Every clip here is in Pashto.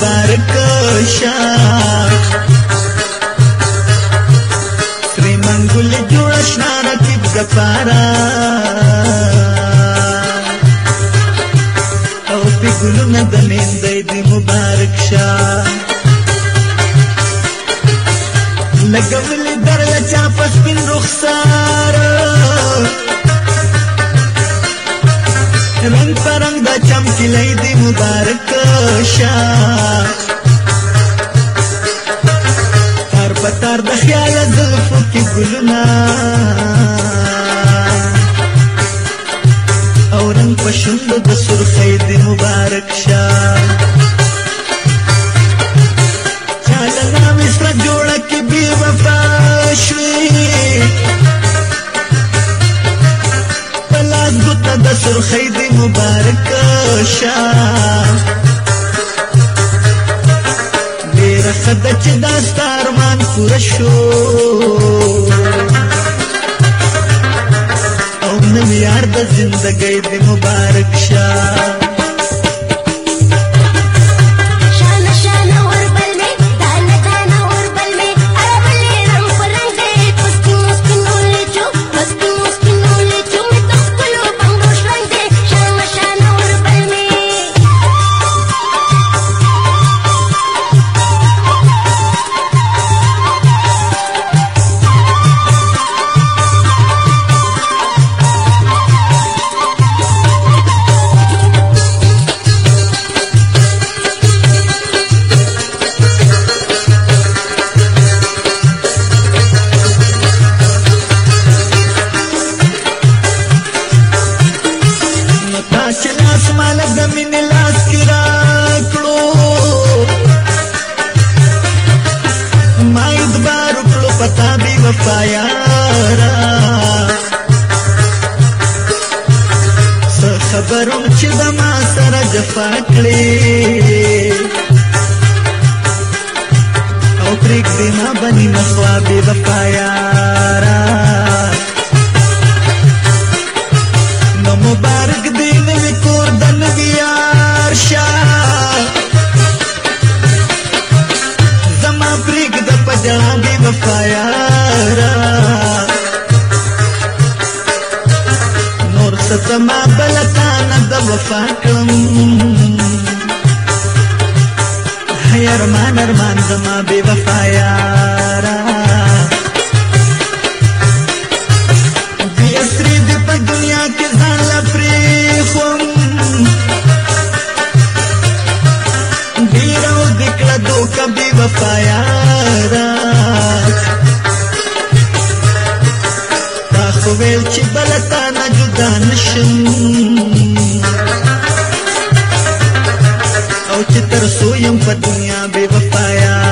برکشا سری منګل جوړ شنا رتب زفارا او په ګلونو د میندې دې مبارک شه لګول درل چا پس پن رخسار رنگ پرنګ د چمکی لید مبارک شاه تر په تر د خیال زلفو کې ګلونه او رنګ په شونډو د سرخۍ دې مبارک شه ډېر خد چې دا ستارمان پوره شو او نو یار د زندګۍ دې مبارک شه जमा सरज पाकड़े मा बनी मसवा बेबपाया मुबारक दिन विकोर दन बियार जमा प्रिग द पजड़ा समा बलता وفا کړم هی ارمان ارمان زما بې وفا یارا بیا سرې دې په دنیا کې ځان لا پرېښوم ډېره و دې کړه دوکه بې وفا یارا उचित सोयम यम फतुनिया बेवफाया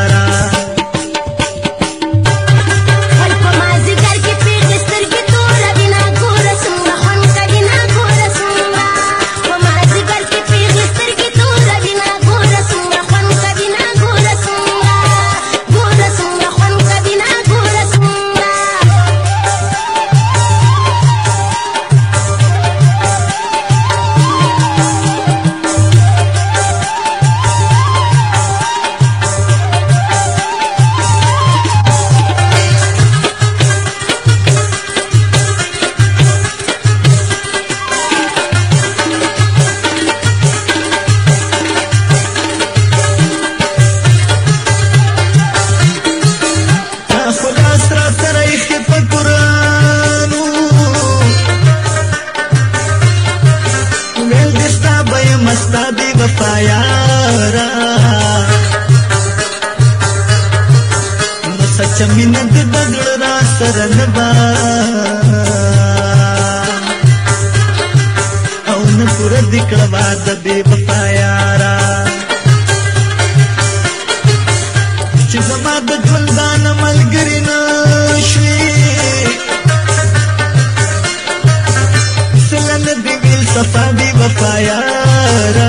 چې مینه دې بزړه را سره نه با او نه پر دې کړه واده بے وفا یارا چې زما د ژوند دان ملګری نه شوي سلنه دې ګل صفا دی وفا یارا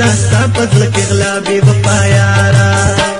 دستا پتل کې غلا بي وفا یارا